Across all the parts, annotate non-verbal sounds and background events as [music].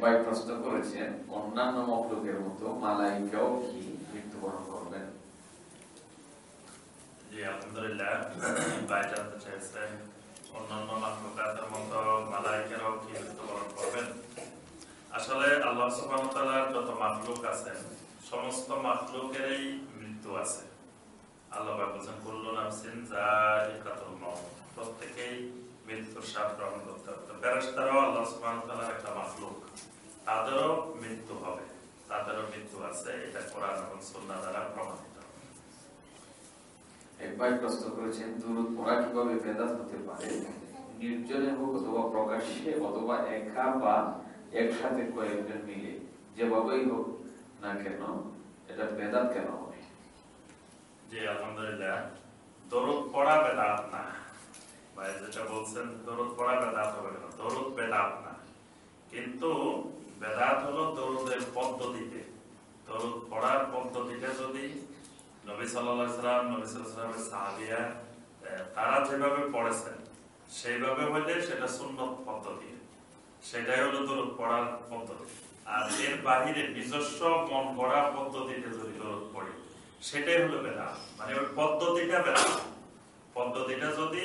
ভাই প্রশ্ন করেছেন অন্যান্য মকলুকের মতো মালাইকাও কি মৃত্যুবরণ করবেন আসলে আল্লাহ সমস্ত মৃত্যু আছে। আল্লাহ প্রত্যেকেই মৃত্যুর স্বাদ গ্রহণ করতে হবে। তো আল্লাহ সুবহানাহু ওয়া তাআলার একটা মাখলুক। তাদেরও মৃত্যু হবে। তাদেরও মৃত্যু আছে এটা কোরআন এবং সুন্নাহ দ্বারা প্রমাণিত। এক ভাই প্রশ্ন করেছেন দুরুদ পড়া কীভাবে বেদাত হতে পারে? নির্জনে হোক অথবা প্রকাশ্যে অথবা একা বা একসাথে কয়েকজন মিলে যেভাবেই হোক না কেন এটা বেদাত কেন হবে? জি আলহামদুলিল্লাহ। দরুদ পড়া বেদাত না। যেটা বলছেন দরুদ পড়া বেদাত হবে না, দরুদ বেদাত না। কিন্তু বেদাত হলো দরুদের পদ্ধতিতে। দরুদ পড়ার পদ্ধতিতে যদি নবী আলাইহি সাল্লাম, নবী সাল্লামের সাহাবীরা তারা যেভাবে পড়েছেন, সেইভাবে হইলে সেটা সুন্নত পদ্ধতি। সেটাই হলো দরুদ পড়ার পদ্ধতি। আর এর বাহিরে নিজস্ব মন গড়া পদ্ধতিতে যদি দরুদ পড়ি, সেটাই হলো বেদা মানে ওই পদ্ধতিটা বেদা পদ্ধতিটা যদি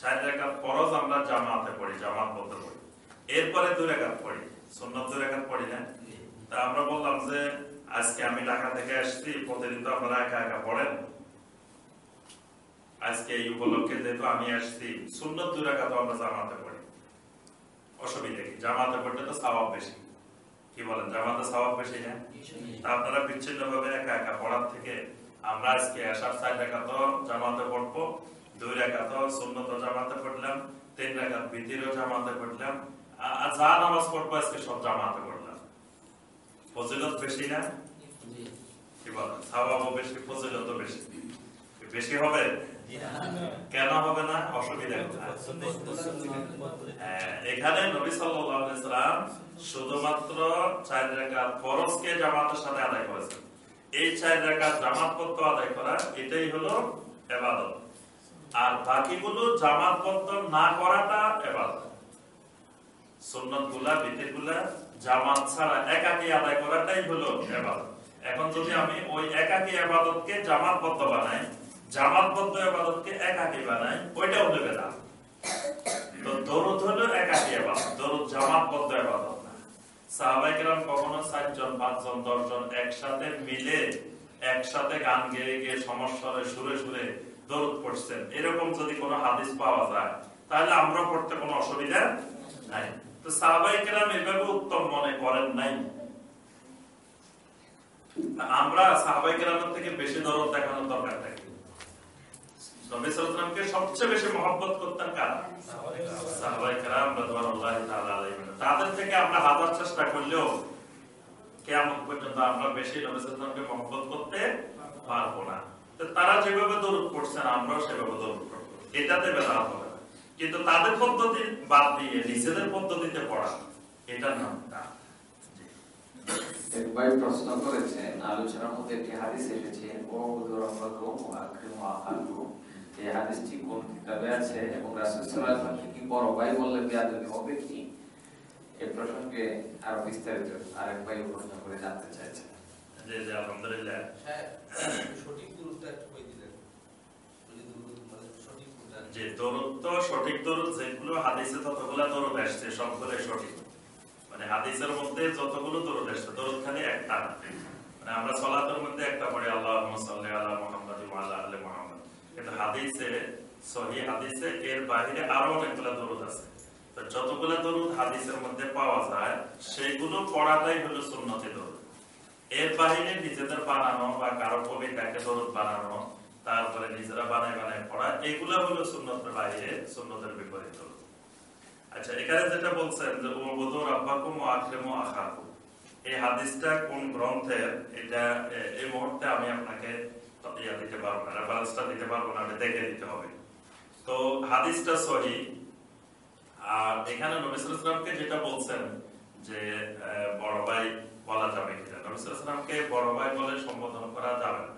আপনারা অসুবিধা কি? জামাতে তো স্বভাব বেশি। কি বলেন, জামাতে বেশি না? তা আপনারা বিচ্ছিন্ন ভাবে একা একা পড়ার থেকে আমরা আজকে আসার চার রেখা তো জামাতে পড়ব। দুই রেখা তো সুন্নত জামাতে পড়লাম তিন রেখা বিধিরও জামাতে পড়লাম। আর যা নামাজ পড়ব আজকে সব জামাতে পড়লাম। ফজিলত বেশি না? কি বলেন? স্বভাবও বেশি ফজিলত বেশি। বেশি হবে? কেন হবে না? অসুবিধা হ্যাঁ, এখানে নবী সাল্লাম শুধুমাত্র চার রাকাত ফরজকে জামাতের সাথে আদায় করেছেন। এই চার জামাত জামাতপত্র আদায় করা এটাই হলো ইবাদত আর বাকিগুলো জামাতপত্র না করাটা ইবাদত সুন্নতগুলা বিধিগুলা জামাত ছাড়া একাকী আদায় করাটাই হলো ইবাদত এখন যদি আমি ওই একাকী ইবাদতকে জামাতবদ্ধ বানাই জামাতবদ্ধ ইবাদতকে একাকী বানাই তো দরুদ হলো একাকী ইবাদত দরুদ জামাতবদ্ধ ইবাদত না। কখনো একসাথে মিলে একসাথে গান গেয়ে গিয়ে সমস্বরে সুরে সুরে দরুদ পড়ছেন। এরকম যদি কোনো হাদিস পাওয়া যায়, তাহলে আমরা পড়তে কোনো অসুবিধা নাই। তো সাহাবায়ে কেরাম এভাবে উত্তম মনে করেন নাই। আমরা সাহাবায়ে কেরামের থেকে বেশি দরদ দেখানোর দরকার থাকে সবচেয়ে বেশি মহব্বত করতেন কারা? আমরা বেশি নবী করতে পারব না। তারা যেভাবে দরুদ পড়ছেন আমরাও সেভাবে দরুদ পড়ব। এটাতে বেদাত হবে কিন্তু তাদের পদ্ধতি বাদ দিয়ে নিজেদের পদ্ধতিতে পড়া এটার নাম প্রশ্ন করেছেন, আলোচনার মধ্যে একটি হাদিস এসেছে এই হাদিসটি কোন কিতাবে আছে এবং কি বড় ভাই বললে বেয়াদবি হবে কি? এই প্রসঙ্গে আরও বিস্তারিত আরেক ভাই প্রশ্ন করে জানতে চাইছেন। জি জি আলহামদুলিল্লাহ। সঠিক দূরত্বটা একটু কই দিলেন? যে দরুদ তো সঠিক দরুদ যেগুলো হাদিসে ততগুলো দরুদ আসছে সবগুলোই সঠিক। মানে হাদিসের মধ্যে যতগুলো দরুদ আসছে দরুদ খালি একটা মানে আমরা সলাতের মধ্যে একটা পড়ি আল্লাহুম্মা সাল্লি আলা মুহাম্মাদ ওয়া আলা আলি মুহাম্মাদ। কিন্তু হাদিসে সহিহ হাদিসে এর বাইরে আরও অনেকগুলো দরুদ আছে। তো যতগুলো দরুদ হাদিসের মধ্যে পাওয়া যায় সেইগুলো পড়াটাই হলো সুন্নতি দরুদ এর বাইরে নিজেদের বানানো বা কারও কবিতাকে দরুদ বানানো, তারপরে নিজেরা বানায় বানায় পড়া, এগুলো হলো সুন্নতের বাইরে, সুন্নতের বিপরীত আচ্ছা এখানে যেটা বলছেন যে উবুদু রাব্বাকুম ওয়া আকরিমু আখাকুম। এই হাদিসটা কোন গ্রন্থের? এটা এই মুহূর্তে আমি আপনাকে ইয়া দিতে পারব না রেফারেন্সটা দিতে পারব না দেখে দিতে হবে। তো হাদিসটা সহি। আর এখানে নবী সাল্লাল্লাহু যেটা বলছেন যে বড় ভাই বলা যাবে কিনা নবী সাল্লাল্লাহু আলাইহি ওয়াসাল্লামকে বড় ভাই বলে সম্বোধন করা যাবে না।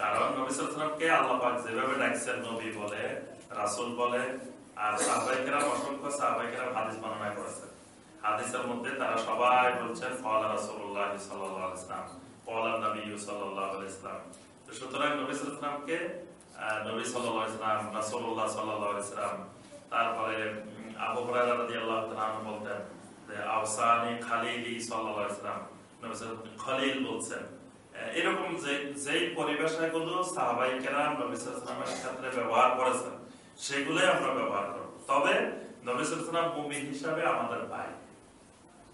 কারণ নবী সাল্লাল্লাহু আলাইহি ওয়াসাল্লামকে আল্লাহ যেভাবে ডাকছেন নবী বলে রাসূল বলে আর সাহাবায়ে কেরাম অসংখ্য সাহাবায়ে কেরাম হাদিস বর্ণনা করেছেন। হাদিসের মধ্যে তারা সবাই বলছেন ফালা রাসূলুল্লাহ সাল্লাল্লাহু আলাইহি ওয়াসাল্লাম ফালা নবী সাল্লাল্লাহু আলাইহি ওয়াসাল্লাম। তো সুতরাং নবী আহ, নবী ওয়াসাল্লাম রাসূলুল্লাহ সাল্লাল্লাহু আলাইহি ওয়াসাল্লাম তারপরে আবু হুরায়রা রাদিয়াল্লাহু তাআলা বলতেন আওসানি খালিলি বলছেন। এরকম যে, যেই পরিভাষাগুলো সাহাবাই কেরাম ক্ষেত্রে ব্যবহার করেছেন, সেগুলোই আমরা ব্যবহার করব। তবে হিসাবে আমাদের ভাই।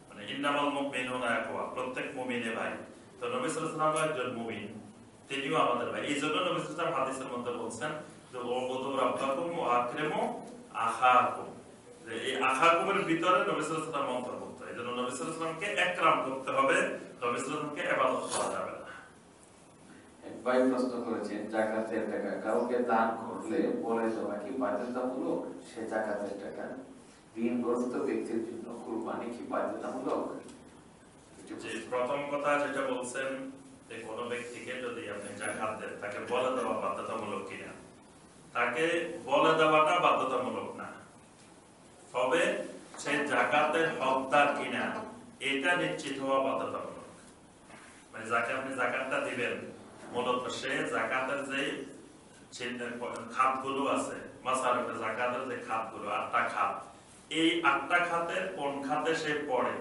মানে ইন্নামাল প্রত্যেক মুমিনে ভাই। তো নবী সাল্লাল্লাহু আলাইহি একজন মুমিন, তিনিও আমাদের ভাই। এই জন্য নবী সাল্লাল্লাহু আলাইহি হাদিসের মধ্যে বলছেন যে রাব্বাকুম ওয়া আকরিমু আখাকুম। যে এই আখাকুমের ভিতরে নবী সাল্লাল্লাহু আলাইহি ওয়াসাল্লাম অন্তর্ভুক্ত। এই জন্য নবী সাল্লাল্লাহু আলাইহি ওয়াসাল্লামকে একরাম করতে হবে নবী সাল্লাল্লাহু আলাইহি ওয়াসাল্লামকে ইবাদত করা যাবে না। ভাই প্রশ্ন করেছেন জাকাতের টাকা কাউকে দান করলে বলে দেওয়া কি বাধ্যতামূলক? সে জাকাতের টাকা। ঋণগ্রস্ত ব্যক্তির জন্য কুরবানি কি বাধ্যতামূলক? প্রথম কথা যেটা বলছেন যে কোনো ব্যক্তিকে যদি আপনি জাকাত দেন তাকে বলে দেওয়া বাধ্যতামূলক কিনা? তাকে বলে দেওয়াটা বাধ্যতামূলক না। তবে সে জাকাতের হকদার কিনা, এটা নিশ্চিত হওয়া বাধ্যতামূলক। মানে যাকে আপনি জাকাতটা দিবেন, মূলত সে জাকাতের যে আছে জাকাতের যে আটটা খাত, এই আটটা খাতের কোন খাতে সে পড়ে,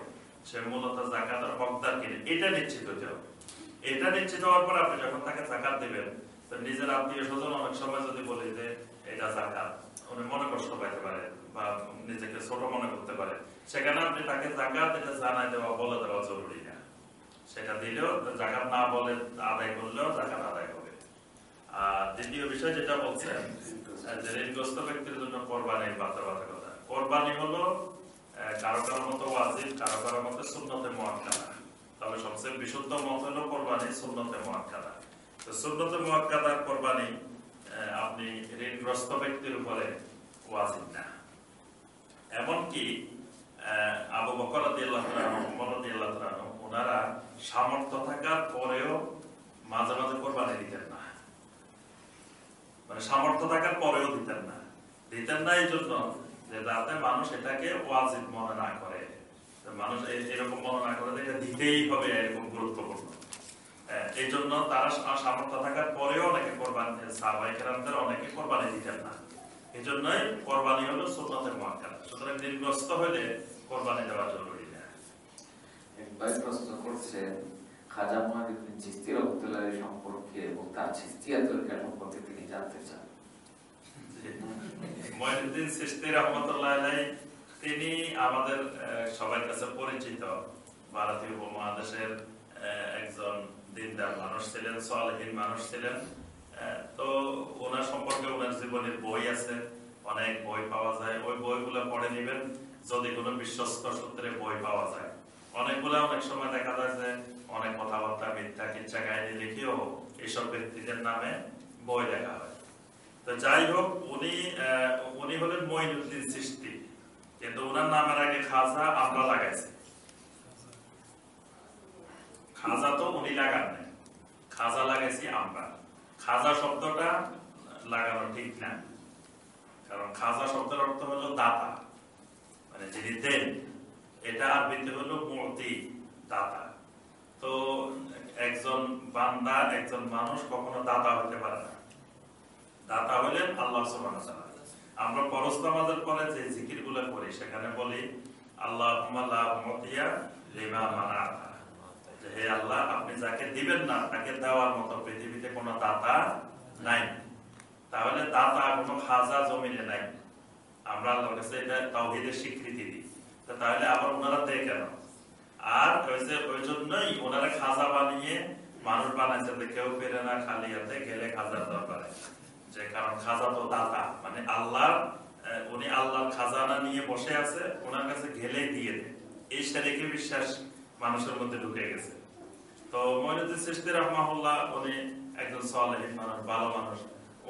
সে মূলত জাকাতের হকদার কিনে, এটা নিশ্চিত হতে হবে। এটা নিশ্চিত হওয়ার পর আপনি যখন তাকে জাকাত দিবেন নিজের আত্মীয় স্বজন অনেক সময় যদি বলি যে, এটা জাকাত, উনি মনে কষ্ট পাইতে পারে বা নিজেকে ছোট মনে করতে পারে, সেখানে আপনি তাকে জাকাত এটা জানাই দেওয়া, বলে দেওয়া জরুরি না। সেটা দিলেও জাকাত না বলে আদায় করলেও জাকাত আদায় হবে। আর দ্বিতীয় বিষয় যেটা বলছেন, যে ঋণগ্রস্ত ব্যক্তির জন্য কোরবানির কোরবানি হলো কারও কারও মতো ওয়াজিব, কারও কারও মতো তবে সবচেয়ে বিশুদ্ধ মত হলো কোরবানি সুন্নতে মুআক্কাদা তো সুন্নতে মুআক্কাদার কোরবানি আপনি ঋণগ্রস্ত ব্যক্তির উপরে ওয়াজিব না। এমনকি আবু বকর ওনারা সামর্থ্য থাকার পরেও মাঝে মাঝে কোরবানি দিতেন না। মানে সামর্থ্য থাকার পরেও দিতেন না। দিতেন না এই জন্য যে যাতে মানুষ এটাকে ওয়াজিব মনে না করে। মানুষ এরকম মনে না করে এটা দিতেই হবে, এরকম গুরুত্বপূর্ণ। এই জন্য তারা সামর্থ্য থাকার পরেও অনেকে কোরবানি সাহাবাই অনেকে কোরবানি দিতেন না। এই জন্যই কোরবানি হলো সুন্নতের মুআক্কাদা সুতরাং ঋণগ্রস্ত হলে কোরবানি দেওয়া জরুরি না। এক ভাই প্রশ্ন করছেন খাজা চিস্তি রহমতুল্লাহ সম্পর্কে এবং তার চিস্তিয়া তরিকা সম্পর্কে তিনি জানতে চান। [laughs] সিস্তি রহমতুল্লাহ তিনি আমাদের সবার কাছে পরিচিত। ভারতীয় উপমহাদেশের একজন দিনদার মানুষ ছিলেন সলহীন মানুষ ছিলেন। তো ওনার সম্পর্কে ওনার জীবনের বই আছে, অনেক বই পাওয়া যায়। ওই বইগুলো পড়ে নেবেন, যদি কোনো বিশ্বস্ত সূত্রে বই পাওয়া যায়। অনেকগুলো অনেক সময় দেখা যায় যে অনেক কথাবার্তা, মিথ্যা, কিচ্ছা কাহিনী লিখেও এইসব ব্যক্তিদের নামে বই লেখা হয়। তো যাই হোক, উনি উনি হলেন মঈনুদ্দিন সৃষ্টি। কিন্তু ওনার নামের আগে খাজা আমরা লাগাইছি। খাজা তো উনি লাগান নাই খাজা লাগাইছি আমরা। খাজা শব্দটা লাগানো ঠিক না। কারণ খাজা শব্দের অর্থ হলো দাতা। মানে যিনি দেন, এটা আরবিতে হলো মূর্তি, দাতা। তো একজন বান্দা, একজন মানুষ কখনো দাতা হতে পারে না। দাতা হলেন আল্লাহ আমরা ফরজ নামাজের পরে যে জিকিরগুলো করি, সেখানে বলি আল্লাহ লা মুতিয়া লিমা মানাতা যে হে আল্লাহ আপনি যাকে দিবেন না তাকে দেওয়ার মতো পৃথিবীতে কোনো দাতা নাই। তাহলে দাতা কোনো খাজা জমিনে নাই। আমরা আল্লাহর কাছে এটা তাওহীদের স্বীকৃতি দিই। তাহলে আবার ওনারা দেয় কেন? আর যে ওই জন্যই ওনারা খাজা বানিয়ে মানুষ বানাইছে কেউ পেরে না খালি হাতে গেলে খাজার দরবারে। যে কারণ খাজা তো দাতা মানে আল্লাহর আহ, উনি আল্লাহর খাজানা নিয়ে বসে আছে ওনার কাছে গেলেই দিয়ে দেয়। এই শারীরিক বিশ্বাস মানুষের মধ্যে ঢুকে গেছে। তো মহিনুদ্দিন সৃষ্টি রহমাহুল্লাহ উনি একজন সালেহীন মানুষ ভালো মানুষ।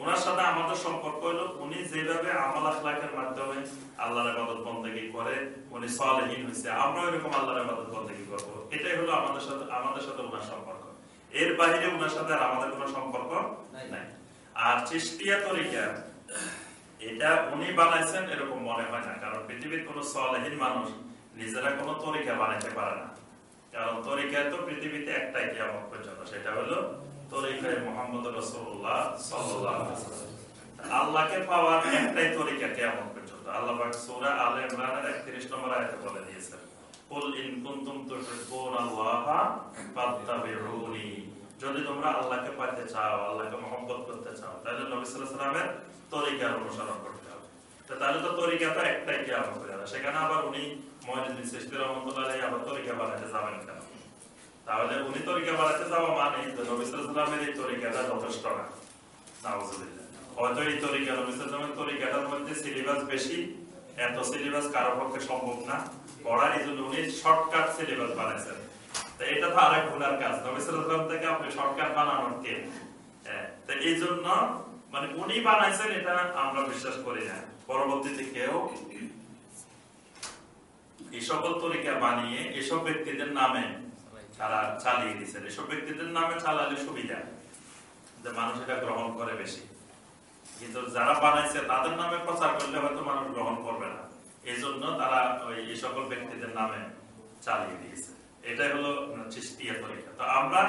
ওনার সাথে আমাদের সম্পর্ক হলো উনি যেভাবে আমল আখলাকের মাধ্যমে আল্লাহর ইবাদত বন্দেগী করে উনি সালেহীন হয়েছে আমরা এরকম আল্লাহর ইবাদত বন্দেগী করব। এটাই হলো আমাদের সাথে আমাদের সাথে ওনার সম্পর্ক। এর বাইরে ওনার সাথে আর আমাদের কোনো সম্পর্ক নাই। আর চিস্তিয়া তরিকা এটা উনি বানাইছেন এরকম মনে হয় না। কারণ পৃথিবীর কোনো সালেহীন মানুষ নিজেরা কোনো তরিকা বানাইতে পারে না। কারণ তরিকা তো পৃথিবীতে একটাই কিয়ামত পর্যন্ত, সেটা হলো তরিকায় মোহাম্মদ রসুল্লাহ আল্লাহকে পাওয়ার একটাই তরিকা কিয়ামত পর্যন্ত। আল্লাহ সূরা আলে ইমরানের 31 নম্বর আয়াতে বলে দিয়েছেন যদি তোমরা আল্লাহকে পাইতে চাও, আল্লাহকে মহব্বত করতে চাও, তাহলে নবী সাল্লাল্লাহু তরিকার অনুসরণ করতে হবে। তাহলে তো তরিকা তো একটাই কিয়ামত পর্যন্ত। সেখানে আবার উনি মহিনুদ্দিন সৃষ্টি রহমতুল্লাহ আবার তরিকা বানাতে যাবেন কেন? তাহলে উনি তরিকা বানাতে যাওয়া মানে যে নবী সাল্লাল্লাহু আলাইহি ওয়াসাল্লামের এই তরিকাটা যথেষ্ট না। হয়তো এই তরিকা নবী সাল্লাল্লাহু আলাইহি ওয়াসাল্লামের তরিকাটার মধ্যে সিলেবাস বেশি এত সিলেবাস কারও পক্ষে সম্ভব না। এই জন্য উনি শর্টকাট সিলেবাস বানাইছেন। তো এটা তো আরেক ভুলার কাজ। নবী সাল্লাল্লাহু থেকে আপনি শর্টকাট বানানোর কে? হ্যাঁ, তো এই জন্য মানে উনি বানাইছেন এটা আমরা বিশ্বাস করি না। পরবর্তীতে কেউ সকল তরিকা বানিয়ে এসব ব্যক্তিদের নামে তারা চালিয়ে দিচ্ছেন এসব ব্যক্তিদের নামে চালালে সুবিধা, যে মানুষ এটা গ্রহণ করে বেশি। কিন্তু যারা বানাইছে, তাদের নামে প্রচার করলে হয়তো মানুষ গ্রহণ করবে না। এই জন্য তারা এই সকল ব্যক্তিদের নামে চালিয়ে দিয়েছে। এটাই হলো চিস্তিয়া তরিকা। তো আমরা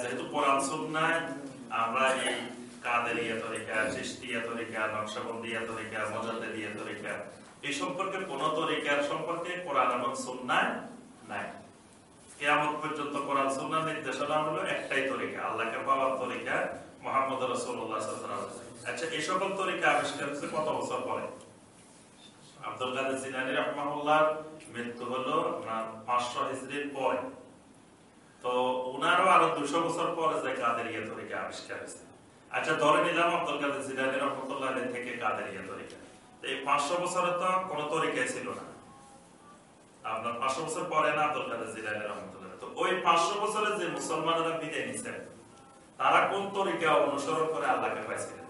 যেহেতু কোরআন সুন্নায়, আমরা এই কাদেরিয়া তরিকা চিস্তিয়া তরিকা নকশবন্দিয়া তরিকা মজাদ্দেদিয়া তরিকা এই সম্পর্কে কোন তরিকার সম্পর্কে কোরআন এবং সুন্নায় নাই। কেয়ামত পর্যন্ত কোরআন সুন্নাহ নির্দেশনা হলো একটাই তরিকা, আল্লাহকে পাওয়ার তরিকা মোহাম্মদ রসুল্লাহ আচ্ছা এই সকল তরিকা আবিষ্কার হয়েছে কত বছর পরে? আব্দুল কাদের জিলানী রাহমাহুল্লাহর মৃত্যু হলো পাঁচশো 500 হিজরির পরে। তো উনারও আরও 200 বছর পরে যে কাদেরিয়া তরিকা আবিষ্কার হয়েছে। আচ্ছা ধরে নিলাম আব্দুল কাদের জিলানী রাহমাতুল্লাহ থেকে কাদেরিয়া তরিকা। এই 500 বছরে তো কোনো তরিকাই ছিল না। আপনার পাঁচশো বছর পরে না আব্দুল কাদের জিলানী রহমতুল্লাহ। তো ওই পাঁচশো বছরে যে মুসলমানেরা বিদায় নিছেন তারা কোন তরিকা অনুসরণ করে আল্লাহকে পাইছিলেন?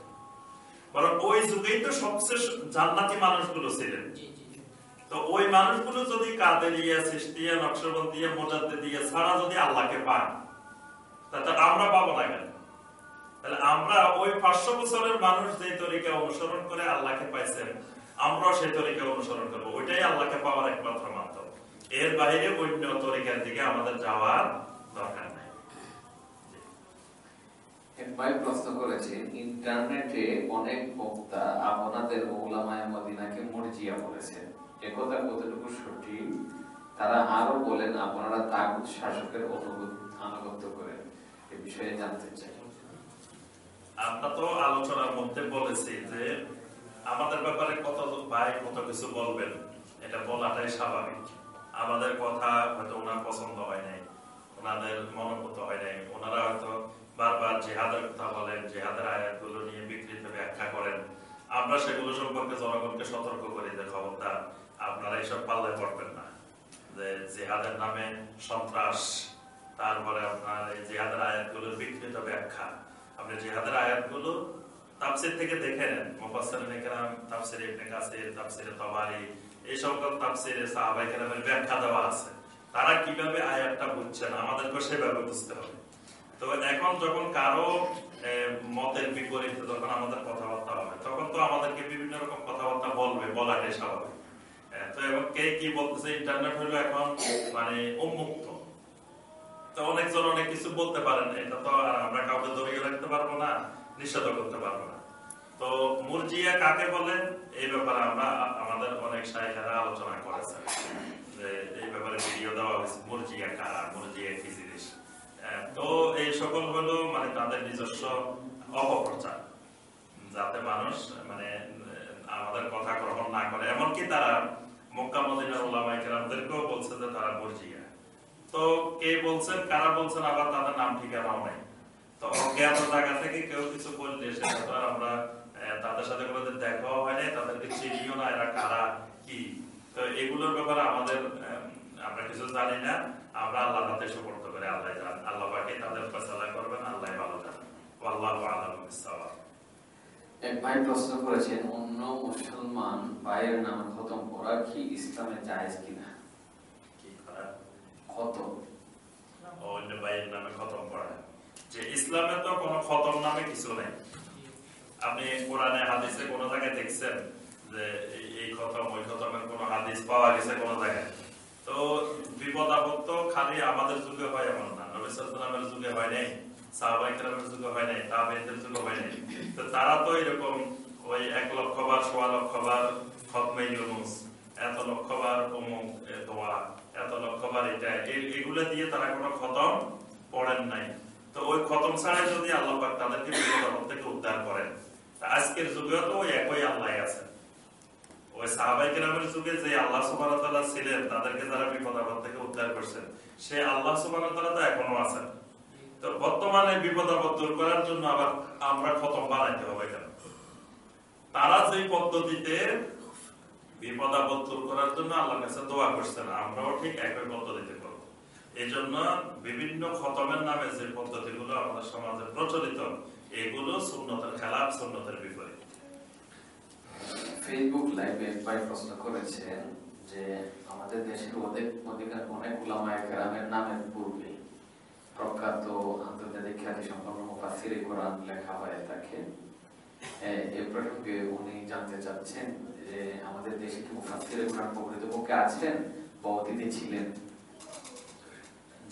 বরং ওই যুগেই তো সবচেয়ে জান্নাতি মানুষগুলো ছিলেন। তো ওই মানুষগুলো যদি কাদেরিয়া সৃষ্টিয়া নকশবন্দিয়া মোজাদ্দেদিয়া ছাড়া যদি আল্লাহকে পান তাহলে আমরা পাবো না কেন? তাহলে আমরা ওই পাঁচশো বছরের মানুষ যে তরিকা অনুসরণ করে আল্লাহকে পাইছেন, আমরাও সেই তরিকা অনুসরণ করব। ওইটাই আল্লাহকে পাওয়ার একমাত্র মাধ্যম। এর বাইরে অন্য তরিকার দিকে আমাদের যাওয়ার দরকার নাই। ভাই প্রশ্ন করেছেন ইন্টারনেটে অনেক বক্তা আপনাদের ওলামায়ে মদিনাকে মর্জিয়া বলেছেন। একথা কতটুকু সঠিক? তারা আরও বলেন, আপনারা তাগুত শাসকের অনুগত আনুগত্য করেন। এ বিষয়ে জানতে চাই। আমরা তো আলোচনার মধ্যে বলেছি যে আমাদের ব্যাপারে কত ভাই কত কিছু বলবেন, এটা বলাটাই স্বাভাবিক। আমাদের কথা হয়তো ওনার পছন্দ হয় নাই, ওনাদের মনোভূত হয় নাই। ওনারা হয়তো বারবার জেহাদের কথা বলেন, জেহাদের আয়াতগুলো নিয়ে বিকৃত ব্যাখ্যা করেন। আমরা সেগুলো সম্পর্কে জনগণকে সতর্ক করি যে খবরদার। আপনারা এইসব পাল্লায় পড়বেন না। যে জেহাদের নামে সন্ত্রাস, তারপরে আপনার এই জেহাদের আয়াতগুলোর বিকৃত ব্যাখ্যা। আপনি জেহাদের আয়াতগুলো তাফসির থেকে দেখে নেন ইকরাম তাফসির ইবনে কাসির তাফসির তাবারি এই সকল তাফসিরে সাহাবায়ে কেরামের ব্যাখ্যা দেওয়া আছে। তারা কীভাবে আয়াতটা বুঝছেন আমাদেরকে সেভাবে বুঝতে হবে। তো এখন যখন কারও মতের বিপরীতে যখন আমাদের কথাবার্তা হবে তখন তো আমাদেরকে বিভিন্ন রকম কথাবার্তা বলবে বলাটাই আহ, তো এবং কে কি বলতেছে ইন্টারনেট হলো এখন মানে উন্মুক্ত। তো অনেকজন অনেক কিছু বলতে পারেন, এটা তো আর আমরা কাউকে জড়িয়ে রাখতে পারব না নিষেধ করতে পারব না। তো মুরজিয়া কাকে বলেন এই ব্যাপারে আমরা আমাদের অনেক শায়খেরা আলোচনা করেছেন এই ব্যাপারে ভিডিও দেওয়া হয়েছে, মুরজিয়া কারা, মুরজিয়া কি জিনিস? তো এই সকল হলো মানে তাদের নিজস্ব অপপ্রচার, যাতে মানুষ মানে আমাদের কথা গ্রহণ না করে। এমনকি তারা মক্কা মদিনার ওলামা বলছে যে তারা মুরজিয়া। তো কে বলছেন, কারা বলছেন, আবার তাদের নাম ঠিকানাও নাই। তো অজ্ঞাত জায়গা থেকে, কেউ কিছু বললে সেটা তো আর আমরা তাদের সাথে কোনোদিন দেখাও হয় নাই, তাদেরকে চিনিও না এরা কারা, কি। তো এগুলোর ব্যাপারে আমাদের আমরা কিছু জানি না। আমরা আল্লাহ হাতে সুপর্দ করে আল্লাহ জান আল্লাহ পাকে তাদের ফয়সালা করবেন আল্লাহ ভালো জানেন। আল্লাহু আলামু বিসসাওয়াব। এক ভাই প্রশ্ন করেছেন, অন্য মুসলমান ভাইয়ের নামে খতম করা কি ইসলামে জায়েজ কিনা? খতম। তো এই- খতম, ওই তারা তো এরকম ওই এক লক্ষ বার, সোয়া লক্ষ বার খতমে এত লক্ষ বার অমুক দোয়া এত লক্ষ বার এটা এগুলো দিয়ে তারা কোনো খতম পড়েন নাই। তো ওই খতম ছাড়াই যদি আল্লাহ পাক তাদেরকে বিপদ থেকে উদ্ধার করেন আজকের যুগেও তো ওই একই আল্লাহ আছে। ওই সাহাবাই কেরামের যুগে যে আল্লাহ সুবহানাহু ছিলেন, তাদেরকে যারা বিপদ আপদ থেকে উদ্ধার করছেন, সে আল্লাহ সুবহানাহু তো এখনও আছেন। তো বর্তমানে বিপদ আপদ দূর করার জন্য আবার আমরা খতম বানাইতে হবে কেন? তারা যে পদ্ধতিতে বিপদ করার জন্য আল্লাহর কাছে দোয়া করছেন, আমরাও ঠিক একই পদ্ধতিতে করব এই জন্য বিভিন্ন খতমের নামে যে পদ্ধতিগুলো আমাদের সমাজে প্রচলিত, এগুলো সুন্নতের খেলাফ, সুন্নতের বিপরীত। ফেসবুক লাইভে এক ভাই প্রশ্ন করেছেন যে, আমাদের দেশের অধিক, অধিকার অনেক উলামায়ে কেরামের নামের পূর্বে প্রখ্যাত আন্তর্জাতিক খ্যাতি সম্পন্ন মুফাসসিরে কোরআন লেখা হয়ে থাকে উনি জানতে চাচ্ছেন যে আমাদের দেশে কি কোরআন প্রকৃতপক্ষে আছেন বা অতীতে ছিলেন?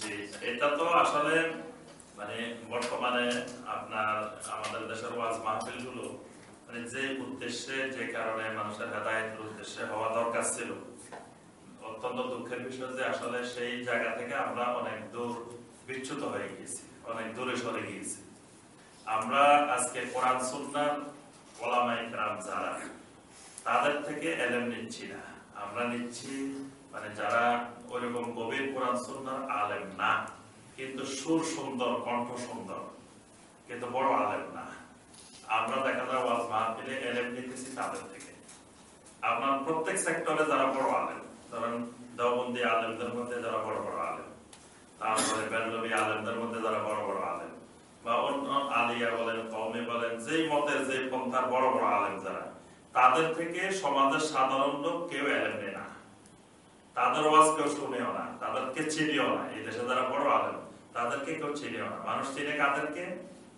জি, এটা তো আসলে মানে বর্তমানে আপনার আমাদের দেশের ওয়াজ মানে যে উদ্দেশ্যে, যে কারণে মানুষের হেদায়তের উদ্দেশ্যে হওয়া দরকার ছিল। অত্যন্ত দুঃখের বিষয় যে আসলে সেই জায়গা থেকে আমরা অনেক দূর বিচ্যুত হয়ে গিয়েছি, অনেক দূরে সরে গিয়েছি। আমরা আজকে কোরআন সুন্নার ওলামাই কাম যারা, তাদের থেকে এলেম নিচ্ছি না। আমরা নিচ্ছি মানে যারা ওইরকম গভীর কোরআন সুন্নার আলেম না, কিন্তু সুর সুন্দর, কণ্ঠ সুন্দর, কিন্তু বড় আলেম না। আমরা দেখা যায় ওয়াজ মাহফিলে এলেম নিতেছি তাদের থেকে। আপনার প্রত্যেক সেক্টরে যারা বড় আলেম, ধরেন দেওবন্দি আলেমদের মধ্যে যারা বড় বড় আলেম, তারপরে বেল্লবী আলেমদের মধ্যে যারা বড় বড় আলেম বা অন্য আলিয়া বলেন, কওমি বলেন, যেই মতের যে পন্থার বড় বড় আলেম যারা, তাদের থেকে সমাজের সাধারণ লোক কেউ এলেম নেয় না। তাদের ওয়াজ কেউ শুনেও না, তাদেরকে চিনিও না। এই দেশে যারা বড় আলেম, তাদেরকে কেউ চিনিও না। মানুষ চিনে কাদেরকে?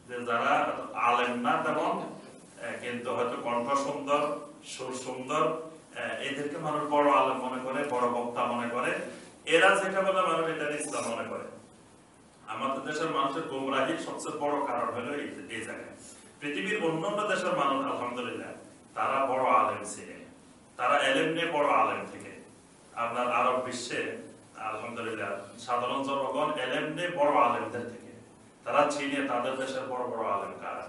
যে যারা আলেম না তেমন কিন্তু হয়তো কণ্ঠ সুন্দর, সুর সুন্দর এদেরকে মানুষ বড় আলেম মনে করে, বড় বক্তা মনে করে। এরা যেটা বলে মানুষ এটা ইসলাম মনে করে। আমাদের দেশের মানুষের গোমরাহির সবচেয়ে বড় কারণ হলো এই জায়গায়। পৃথিবীর অন্যান্য দেশের মানুষ, আলহামদুলিল্লাহ, তারা বড় আলেম ছিলেন। তারা এলেম নিয়ে বড় আলেম থেকে আপনার আরব বিশ্বে, আলহামদুলিল্লাহ, সাধারণ জনগণ এলেম নিয়ে বড় আলেমদের থেকে। তারা চিনে, তাদের দেশের বড় বড় আলেম কারা?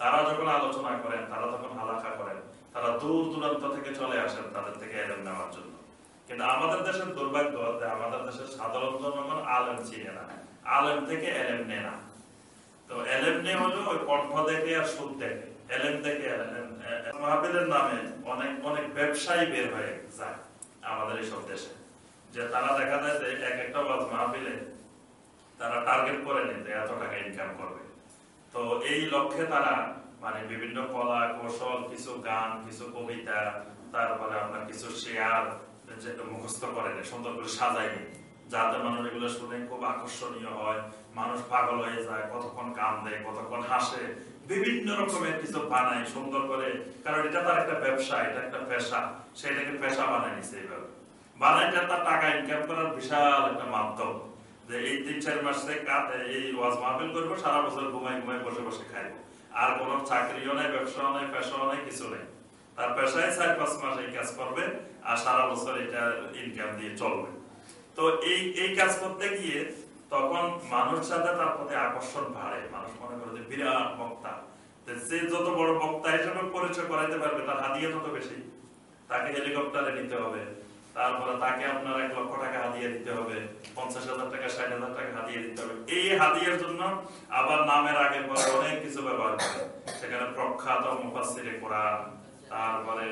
তারা যখন আলোচনা করেন, তারা যখন হালাকা করেন, তারা দূর দূরান্ত থেকে চলে আসেন তাদের থেকে এলেম নেওয়ার জন্য। কিন্তু আমাদের দেশের দুর্ভাগ্য আমাদের দেশের সাধারণ জনগণ আলেম চিনে না। আলেম থেকে এলেম নেয় না। তো এলেম নে হলো ওই কণ্ঠ দেখে আর সুদ দেখে। এলেম এলেম মাহফিলের নামে অনেক অনেক ব্যবসায়ী বের হয়ে যায় আমাদের এইসব দেশে। যে তারা দেখা যায় যে এক একটা ওয়াজ মাহফিলে তারা টার্গেট করে নিতে এত টাকা ইনকাম করবে। তো এই লক্ষ্যে তারা মানে বিভিন্ন কলা কৌশল কিছু গান কিছু কবিতা তারপরে আপনার কিছু শেয়ার মুখস্থ করে নেয়, সুন্দর করে সাজায় নেয়। যাতে মানুষ এগুলো শুনে খুব আকর্ষণীয় হয়, মানুষ পাগল হয়ে যায়, কতক্ষণ কান দেয় কতক্ষণ হাসে, বিভিন্ন রকমের কিছু বানায় সুন্দর করে। কারণ এটা তার একটা ব্যবসা, এটা একটা পেশা সেটাকে পেশা বানায় নিছে এইভাবে। বানাইটা তার টাকা ইনকাম করার বিশাল একটা মাধ্যম। যে এই তিন, চার মাসে এই ওয়াজ মাহফিল করব, সারা বছর ঘুমাই ঘুমাই বসে বসে খাইবো। আর কোনো চাকরিও নেই, ব্যবসাও নেই, পেশাও নেই, কিছু নেই। তার পেশায় চার, পাঁচ মাস এই কাজ করবে, আর সারা বছর এটা ইনকাম দিয়ে চলবে। তো এই এই কাজ করতে গিয়ে তখন মানুষ সাথে তার প্রতি আকর্ষণ বাড়ে, মানুষ মনে করে যে বিরাট বক্তা। সে যত বড় বক্তা হিসেবে পরিচয় করাইতে পারবে, তার হাদিয়া তত বেশি। তাকে হেলিকপ্টারে নিতে হবে। তারপরে তাকে আপনার এক লক্ষ টাকা হাতিয়ে দিতে হবে, পঞ্চাশ হাজার টাকা, ষাট হাজার টাকা হাতিয়ে দিতে হবে। এই হাতিয়ের জন্য আবার নামের আগে পরে অনেক কিছু ব্যবহার করে। সেখানে প্রখ্যাত মুফাসসিরে কোরআন, তারপরে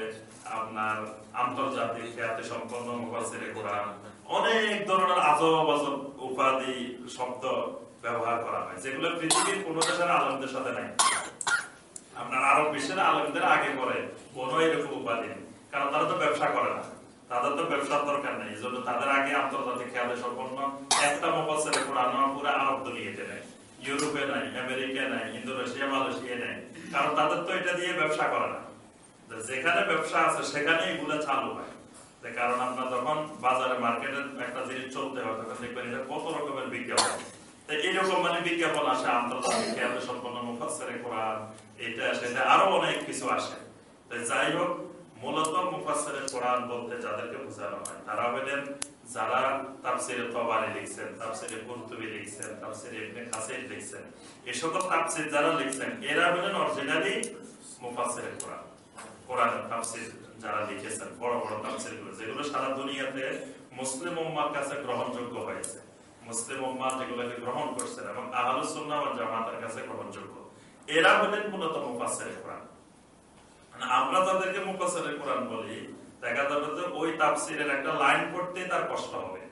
আপনার আন্তর্জাতিক খ্যাতি সম্পন্ন মুফাসসিরে কোরআন, অনেক ধরনের আজব আজব উপাধি শব্দ ব্যবহার করা হয়, যেগুলো পৃথিবীর কোন দেশের আলমদের সাথে নাই। আপনার আরব বিশ্বের আলমদের আগে পরে কোনো এরকম উপাধি নেই, কারণ তারা তো ব্যবসা করে না। তাদের তো ব্যবসার দরকার নেই, এই জন্য তাদের আগে আন্তর্জাতিক খেয়ালে সম্পন্ন একটা মোবাসের কোরআন পুরো আরব দুনিয়াতে নেই। ইউরোপে নাই আমেরিকা নাই, ইন্দোনেশিয়া মালয়েশিয়া নেই, কারণ তাদের তো এটা দিয়ে ব্যবসা করে না। যেখানে ব্যবসা আছে সেখানে এগুলো চালু হয়। যে কারণ আপনার যখন বাজারে, মার্কেটে একটা জিনিস চলতে হয়, তখন দেখবেন এটা কত রকমের বিজ্ঞাপন। এইরকম মানে বিজ্ঞাপন আসে, আন্তর্জাতিক খেয়ালে সম্পন্ন কোরআন, এটা, সেটা, আরও অনেক কিছু আসে। যাই হোক, মূলত মুফাসসিরে কোরআন বলতে যাদেরকে বোঝানো হয়, তারা হলেন যারা তাফসিরে তবারি লিখছেন, তাফসিরে কুরতুবি লিখছেন, তাফসিরে ইবনে লিখছেন। এই সকল যারা লিখছেন, এরা হলেন অরিজিনালি মুফাসসিরে কোরআন। কোরআনের তাফসির যারা লিখেছেন, বড় বড় তাফসিরগুলো যেগুলো সারা দুনিয়াতে মুসলিম উম্মার কাছে গ্রহণযোগ্য হয়েছে। মুসলিম উম্মা যেগুলোকে গ্রহণ করছেন এবং আহলুস সুন্নাহ জামাতের কাছে গ্রহণযোগ্য। এরা হলেন মূলত মুফাসসিরে কোরআন। মানে আমরা তাদেরকে মুফাসসিরে কোরআন বলি, দেখা যাবে যে ওই তাফসিরের একটা লাইন পড়তে তার কষ্ট হবে।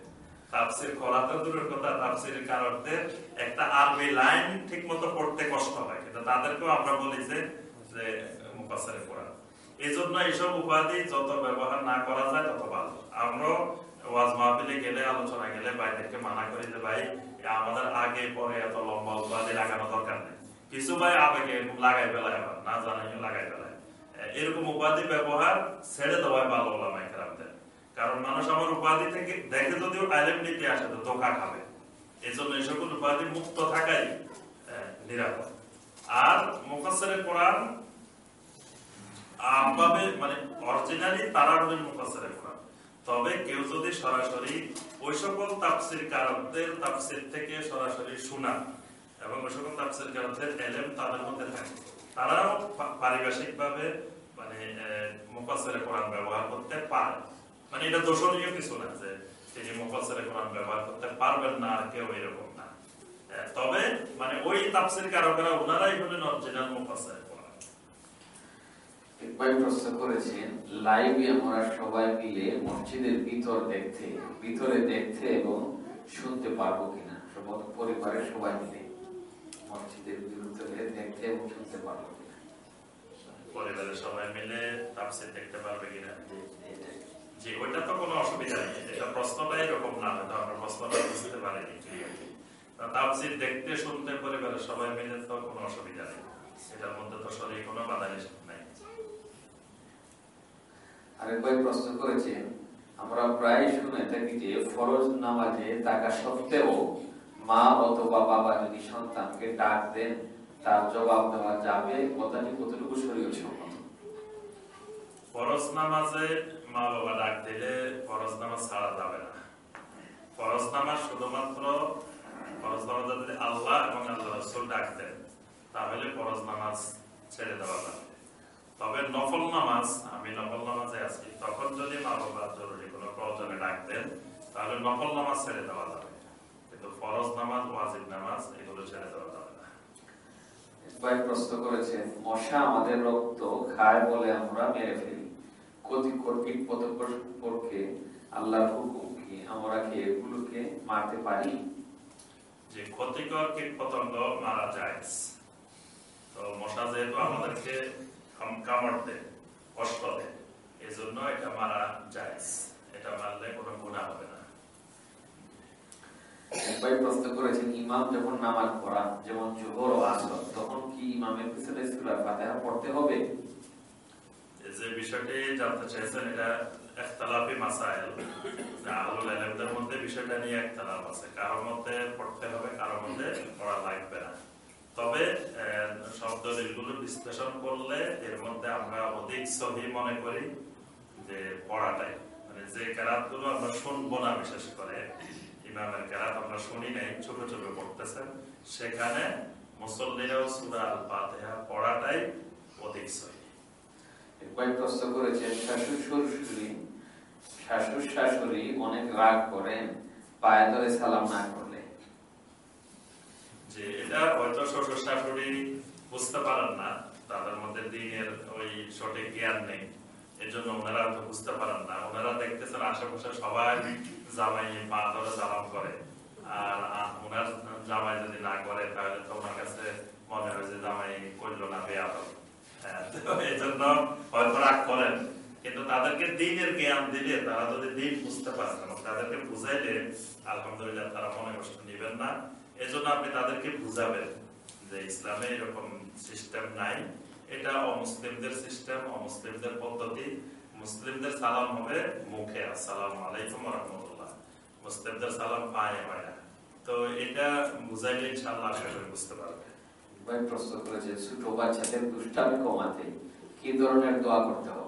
তাফসির করা দূরের কথা, তাফসিরের কারণে একটা আরবি লাইন ঠিকমতো পড়তে কষ্ট হয়। কিন্তু তাদেরকেও আমরা বলি যে মুফাসসিরে কোরআন। এই জন্য এইসব উপাধি যত ব্যবহার না করা যায়, তত ভালো। আমরা ওয়াজ মাহফিলে গেলে, আলোচনা গেলে ভাইদেরকে মানা করি যে, ভাই, আমাদের আগে, পরে এত লম্বা উপাধি লাগানো দরকার নেই। কিছু ভাই আবেগে লাগাই বেলায় আবার, না জানাই লাগাই বেলায় এরকম উপাধি ব্যবহার ছেড়ে দেওয়াই ভালো ওলামাই কেরামদের। কারণ মানুষ আমার উপাধি থেকে, দেখে যদিও আইলেম নিতে আসে, তো ধোকা খাবে। এই জন্য এই সকল উপাধি মুক্ত থাকাই নিরাপদ। আর মুফাসসিরে কোরআন আমভাবে মানে অরিজিনালি তারা কোরআন তবে কেউ যদি সরাসরি ওই সকল তাফসির কারকদের তাফসির থেকে সরাসরি শোনা এবং ওই সকল তাফসির কারকদের এলেম তাদের মধ্যে থাকে। তারাও পা- পারিভাষিকভাবে মানে কোরআন ব্যবহার করতে পারে। মানে এটা দোষণীয় কিছু না যে তিনি মুফাসসিরে কোরআন ব্যবহার করতে পারবেন না আর কেউ এরকম না। তবে মানে ওই তাফসির কারকরা ওনারাই হলেন অরিজিনাল মুফাসসিরে। কোরআন করেছেন লাইভে আমরা সবাই মিলে মসজিদের ভিতর দেখতে ভিতরে দেখতে এবং শুনতে পারব কিনা? সব পরিবারের সবাই মিলে মসজিদের ভিতরে দেখতে এবং শুনতে পারব কিনা? পরিবারের সবাই মিলে তাফসির দেখতে পারবে কিনা? জি ওইটা তো কোনো অসুবিধা নেই। এটা প্রশ্নটা এরকম না হয়তো আমরা প্রশ্নটা বুঝতে পারিনি। clearly। তা তাফসির দেখতে শুনতে পরিবারের সবাই মিলে তো কোনো অসুবিধা নেই। এটার মধ্যে তো শরীর কোনো বাধা নিষেধ নাই। আরেক ভাই প্রশ্ন করেছেন আমরা প্রায় শুনে থাকি যে ফরজ নামাজে থাকা সত্ত্বেও মা অথবা বাবা যদি সন্তানকে ডাক দেন, তার জবাব দেওয়া যাবে কথাটি কতটুকু শরীয় সম্মত ফরজ নামাজে মা বাবা ডাক দিলে ফরজ নামাজ ছাড়া যাবে না। ফরজ নামাজ শুধুমাত্র ফরজ নামাজে আল্লাহ এবং আল্লাহ রসুল ডাক দেন, তাহলে ফরজ নামাজ ছেড়ে দেওয়া যাবে তবে নফল নামাজ আমি নফল নামাজে আছি তখন যদি মা বাবা জরুরি কোনো প্রয়োজনে ডাক দেন তাহলে নফল নামাজ ছেড়ে দেওয়া যাবে কিন্তু ফরজ নামাজ ওয়াজিব নামাজ এগুলো ছেড়ে দেওয়া যাবে না। ভাই প্রশ্ন করেছেন মশা আমাদের রক্ত খায় বলে আমরা মেরে ফেলি। আল্লাহর হুকুম কি? আমরা কি এগুলোকে মারতে পারি? যে ক্ষতিকর কীট পতঙ্গ মারা যায়। তো মশা যেহেতু আমাদেরকে কামড় দেয় কষ্ট দেয় এই জন্য এটা মারা যায় এটা মারলে কোনো গুণা হবে না। ভাই প্রশ্ন করেছেন ইমাম যখন নামাজ পড়ান যেমন জোহর ও আসর তখন কি ইমামের পিছনে সূরা ফাতিহা পড়তে হবে? যে বিষয়টি জানতে চাইছেন এটা একতলাফি মাসাইল। যে আহলুল ইলমদের মধ্যে বিষয়টা নিয়ে আছে। কারোর মধ্যে পড়তে হবে কারোর মধ্যে পড়া লাগবে না। তবে শব্দ দলিলগুলো বিশ্লেষণ করলে এর মধ্যে আমরা অধিক সহি মনে করি যে পড়াটাই। মানে যে কেরাতগুলো আমরা শুনব না বিশেষ করে, ইমামের কেরাত আমরা শুনি নাই, ছোট ছোট পড়তেছেন, সেখানে মুসল্লিরাও সূরা আল পড়াটাই অধিক সহি। ভাই প্রশ্ন করেছেন, শাশুড়, শ্বশুরি, শাশুড় শাশুড়ি অনেক রাগ করেন, পায়ে ধরে সালাম না করলে যে এটা হয়তো শ্বশুর শাশুড়ি বুঝতে পারেন না, তাদের মধ্যে দিনের ওই সঠিক জ্ঞান নেই এই জন্য ওনারা হয়তো বুঝতে পারেন না। ওনারা দেখতেছেন আশেপাশে সবাই জামাই পা ধরে সালাম করে। আর ওনার জামাই যদি না করে, তাহলে তো ওনার কাছে মনে হয় যে জামাই করল না বেয়াদ এই জন্য হয়তো রাগ করেন। কিন্তু তাদেরকে দিনের জ্ঞান দিলে তারা যদি দিন বুঝতে পারেন এবং তাদেরকে বুঝাইলে আলহামদুলিল্লাহ তারা মনে কষ্ট নেবেন না। এজন্য আপনি তাদেরকে বুঝাবেন যে ইসলামে এরকম সিস্টেম নাই। এটা অমুসলিমদের সিস্টেম অমুসলিমদের পদ্ধতি। মুসলিমদের সালাম হবে মুখে। আসসালামু আলাইকুম রাহমাতুল্লাহ। মুসলিমদের সালাম পায়ে না তো এটা বুঝাইলে ইনশাআল্লাহ আশা করি বুঝতে পারবে। ভাই, প্রশ্ন করেছে, ছোট বাচ্চাদের দুষ্টামি কমাতে কি ধরনের দোয়া করতে হবে?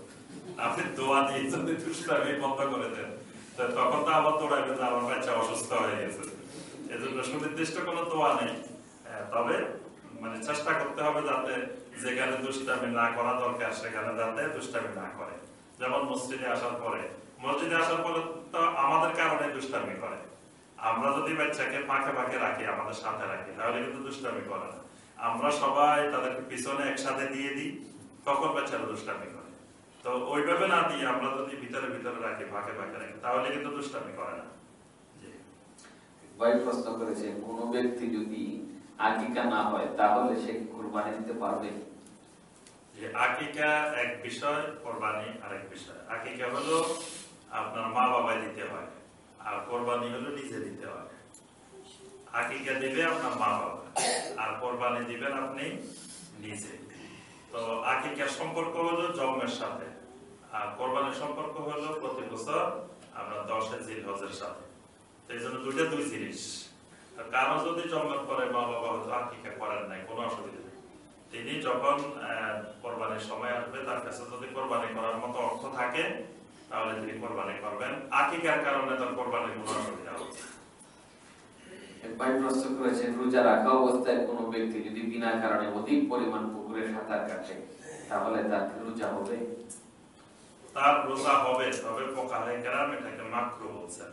আপনি দোয়া দিয়ে যদি দুষ্টামি বন্ধ করে দেন তখন তো আবার দৌড়াবে যে আমার বাচ্চা অসুস্থ হয়ে গেছে। এজন্য সুনির্দিষ্ট কোনো দোয়া নেই। তবে মানে চেষ্টা করতে হবে যাতে যেখানে দুষ্টামি না করা দরকার, সেখানে যাতে দুষ্টামি না করে। যেমন মসজিদে আসার পরে, মসজিদে আসার পরে তো আমাদের কারণে দুষ্টামি করে। আমরা যদি বাচ্চাকে ফাঁকে ফাঁকে রাখি, আমাদের সাথে রাখি, তাহলে কিন্তু দুষ্টামি করে না। আমরা সবাই তাদেরকে পিছনে একসাথে দিয়ে দিই, তখন বাচ্চারা দুষ্টামি করে। তো ওইভাবে না দিয়ে আমরা যদি ভিতরে ভিতরে রাখি রাখি তাহলে কিন্তু দুষ্টামি করে না। ভাই প্রশ্ন করেছে কোন ব্যক্তি যদি আকিকা না হয় তাহলে সে কুরবানি দিতে পারবে? আকিকা এক বিষয় কোরবানি আরেক বিষয়। আকিকা হলো আপনার মা বাবাই দিতে হয় আর কোরবানি হলো নিজে দিতে হয়। আকিকা দিবে আপনার মা বাবা আর কোরবানি দিবেন আপনি নিজে। তো আকিকার সম্পর্ক হলো জন্মের সাথে। আর কোরবানির সম্পর্ক হলো প্রতি বছর আপনার দশে জিল হজের সাথে। এই জন্য দুইটা দুই জিনিস। কারও যদি জন্মের পরে মা বাবা হয়তো আকিকা করেন নাই, কোনো অসুবিধা তিনি যখন কোরবানির সময় আসবে, তার কাছে যদি কোরবানি করার মতো অর্থ থাকে, তাহলে তিনি কোরবানি করবেন। আকিকার কারণে তার কোরবানির কোনো অসুবিধা করেছেন, রোজা রাখা অবস্থায় কোনো ব্যক্তি যদি বিনা কারণে অধিক পরিমাণ পুকুরে সাঁতার কাটে, তাহলে তার রোজা হবে? তার রোজা হবে, তবে পোকাহে কেরাম এটাকে মাকরু বলছেন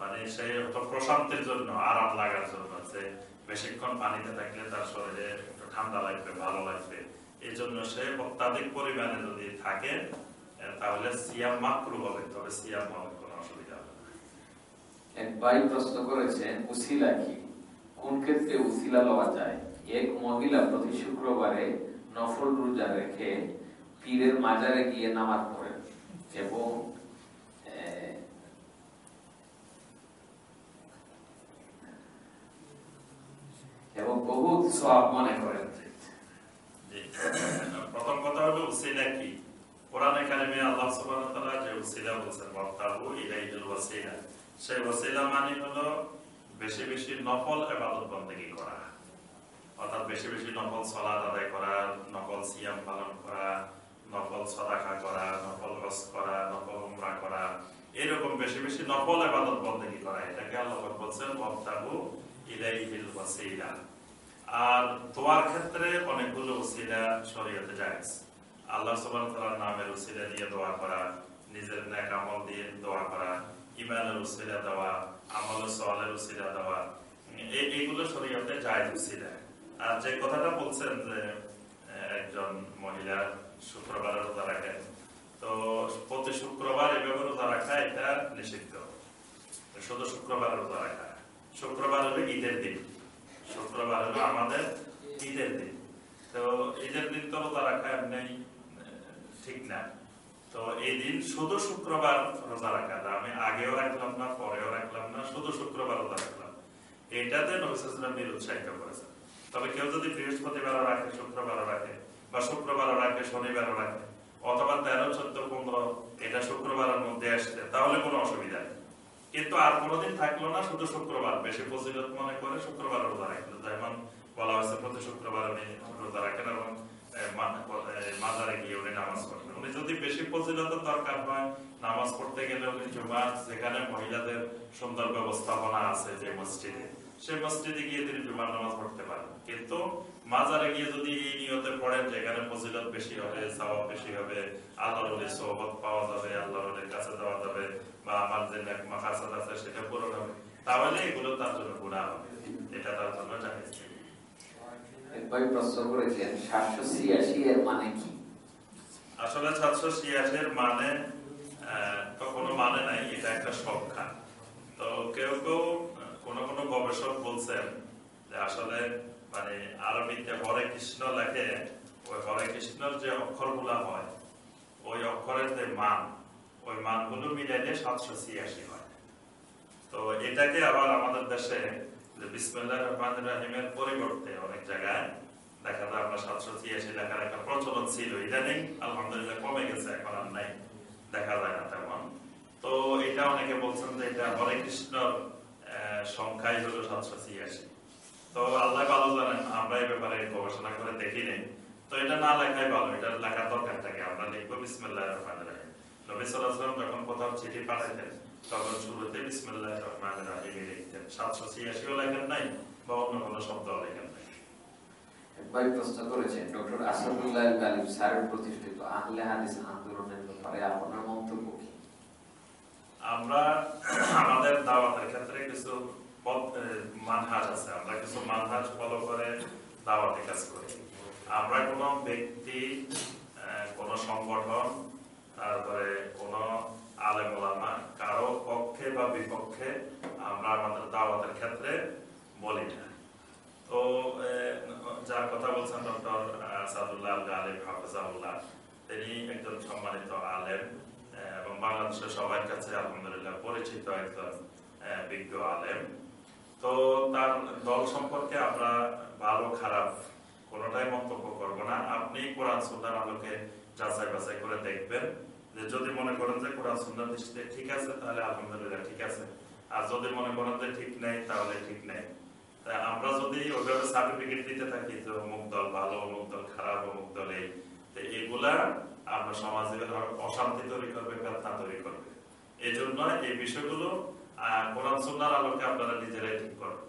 মানে সে হয়তো প্রশান্তির জন্য আরাম লাগার জন্য যে বেশিক্ষণ পানিতে থাকলে তার শরীরে একটু ঠান্ডা লাগবে, ভালো লাগবে। এই জন্য সে অত্যাধিক পরিমাণে যদি থাকে তাহলে সিয়াম মাকরু হবে, তবে সিয়াম হবে কোনো অসুবিধা হবে এক ভাই প্রশ্ন করেছেন উসিলা কি? কোন ক্ষেত্রে উসিলা লওয়া যায়? এক মহিলা প্রতি শুক্রবারে নফল রোজা রেখে পীরের মাজারে গিয়ে নামাজ এবং এবং বহুত সব মনে করেন। প্রথম কথা হলো উসিলা কি? আল্লাহ যে উসিলা ওয়াসিলা। সেই ওয়াসিলা মানে হলো বেশি বেশি নফল ইবাদত করা। অর্থাৎ বেশি বেশি নফল সালাত আদায় করা, নফল সিয়াম পালন করা নফল সাদাকা করা নফল হজ করা নফল উমরা করা, এরকম বেশি বেশি নফল ইবাদত বন্দেগী করা? এটাকে আল্লাহ বলছেন ওয়াক্তাবু ইলাইহিল ওয়াসিলা। আর দোয়ার ক্ষেত্রে অনেকগুলো উসিলা শরীয়তে জায়েজ। আল্লাহ সুবহানাহু তাআলার নামের উসিলা দিয়ে দোয়া করা, নিজের নেক আমল দিয়ে দোয়া করা ইমানের উসিলা দেওয়া, আমল সওয়ালের উসিলা দেওয়া এই এইগুলো শরীয়তে জায়েজ উসিলা আর যে কথাটা বলছেন যে একজন মহিলা শুক্রবারে রোজা রাখেন তো প্রতি শুক্রবার এভাবে রোজা রাখা, এটা নিষিদ্ধ। শুধু শুক্রবার রোজা রাখা। শুক্রবার হলো ঈদের দিন। শুক্রবার হলো আমাদের ঈদের দিন। তো ঈদের দিন তো রোজা রাখা এমনি ঠিক না। তো এই দিন শুধু শুক্রবার রোজা রাখা। আমি আগেও রাখলাম না, পরেও রাখলাম না, শুধু শুক্রবার রোজা রাখলাম। এটাতে নবিসাম নিরুৎসাহিত করেছেন। তবে কেউ যদি বৃহস্পতিবারও রাখে, শুক্রবারও রাখে বা শুক্রবারও রাখে শনিবারও রাখে অথবা তেরো, চোদ্দ, পনেরো, এটা শুক্রবারের মধ্যে আসছে তাহলে কোনো অসুবিধা নেই। কিন্তু আর কোনোদিন থাকল না, শুধু শুক্রবার, বেশি ফজিলত মনে করে শুক্রবার রোজা রাখল যেমন বলা হয়েছে, প্রতি শুক্রবার উনি রোজা রাখেন এবং মাজারে গিয়ে উনি নামাজ পড়েন। উনি যদি বেশি ফজিলতের দরকার হয়, নামাজ পড়তে গেলে উনি জুমার, যেখানে মহিলাদের সুন্দর ব্যবস্থাপনা আছে যে মসজিদে সেই মসজিদে গিয়ে তিনি জুমার নামাজ পড়তে পারেন। কিন্তু মাজারে গিয়ে যদি এই নিয়তে পড়েন যেখানে ফজিলত বেশি হবে সওয়াব বেশি হবে আল্লাহর ওলি সোহবত পাওয়া যাবে আল্লাহর ওলির কাছে যাওয়া যাবে বা আমার যে নেক মাকাসাদ আছে সেটা পূরণ হবে তাহলে এগুলো তার জন্য গুণা হবে। এটা তার জন্য জানিস এক প্রশ্ন করেছেন সাতশো ছিয়াশি এর মানে কি? আসলে সাতশো ছিয়াশির মানে তো মানে নাই এটা একটা সংখ্যা। তো কেউ কেউ কোনো কোনো গবেষক বলছেন যে আসলে মানে আরবিতে হরে কৃষ্ণ লেখে, ওই হরে কৃষ্ণর যে অক্ষরগুলা হয়, ওই অক্ষরের যে মান, ওই মানগুলো মিলাইলে সাতশো ছিয়াশি হয়। তো এটাকে আবার আমাদের দেশে যে বিসমিল্লাহ রহমান রাহিমের পরিবর্তে অনেক জায়গায় দেখা যায় আমরা সাতশো ছিয়াশি লেখার একটা প্রচলন ছিল। ইদানিং আলহামদুলিল্লাহ কমে গেছে, এখন আর নাই, দেখা যায় না তেমন। তো এটা অনেকে বলছেন যে এটা হরে কৃষ্ণর সংখ্যাই হলো সাতশো ছিয়াশি তো আল্লাহ ভালো জানেন, আমরা এই ব্যাপারে গবেষণা করে দেখি নেই। তো এটা না লেখাই ভালো, এটা লেখার দরকার থাকে। আমরা লিখব বিসমিল্লাহ রহমান রাহিম। নবী সাল্লাল্লাহু যখন কোথাও চিঠি পাঠাইতেন, তখন শুরুতে বিসমিল্লাহ রহমান রাহিম লিখতেন। সাতশো ছিয়াশিও লেখেন নাই বা অন্য কোনো শব্দ লেখেন নাই। এক প্রশ্ন করেছেন, ডক্টর আসাদুল্লাহ গালিব স্যারের প্রতিষ্ঠিত আহলে হাদিস আন্দোলনের ব্যাপারে আপনার মন্তব্য কি? আমরা আমাদের দাওয়াতের ক্ষেত্রে কিছু মানহাজ আছে। আমরা কিছু মানহাজ ফলো করে দাওয়াতে কাজ করি। আমরা কোন ব্যক্তি কোন সংগঠন, তারপরে কোন আলেম কারও পক্ষে বা বিপক্ষে আমরা আমাদের দাওয়াতের ক্ষেত্রে বলি না। তো যার কথা বলছেন ডক্টর সাদুল্লাহ আলিম হাফিজাউল্লাহ তিনি একজন সম্মানিত আলেম। এবং বাংলাদেশের সবার কাছে আলহামদুলিল্লাহ পরিচিত একজন বিজ্ঞ আলেম। তো তার দল সম্পর্কে আমরা ভালো, খারাপ কোনোটাই মন্তব্য করব না। আপনি কোরআন সুন্নার আলোকে যাচাই বাছাই করে দেখবেন। যে যদি মনে করেন যে কোরআন সুন্নার দৃষ্টিতে ঠিক আছে, তাহলে আলহামদুলিল্লাহ ঠিক আছে। আর যদি মনে করেন যে ঠিক নেই, তাহলে ঠিক নেই। আমরা যদি ওইভাবে সার্টিফিকেট দিতে থাকি যে অমুক দল ভালো, অমুক দল খারাপ, অমুক দল এই এগুলা আমরা সমাজে অশান্তি তৈরি করবে ফেতনা তৈরি করবে। এই জন্য এই বিষয়গুলো কোরআন সুন্নার আলোকে আপনারা নিজেরাই ঠিক করবেন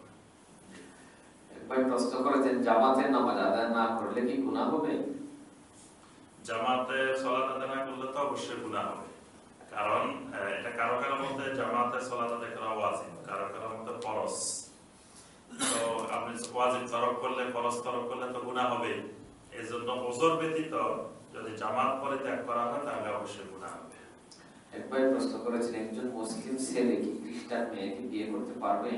এক ভাই প্রশ্ন করেছেন জামাতের নামাজ আদায় না করলে কি গুনাহ হবে? জামাতে সলাত আদায় না করলে তো অবশ্যই গুনাহ হবে। কারণ এটা কারও কারও মধ্যে জামাতে সলাত আদায় করা ওয়াজিব কারও কারও মধ্যে ফরজ। তো আপনি ওয়াজিব তরক করলে ফরজ তরক করলে তো গুনাহ হবে। এই জন্য ওজোর ব্যতীত যদি জামাত পরিত্যাগ করা হয় তাহলে অবশ্যই গুনাহ হবে। এক ভাই প্রশ্ন করেছেন একজন মুসলিম ছেলে কি খ্রিস্টান মেয়েকে বিয়ে করতে পারবে?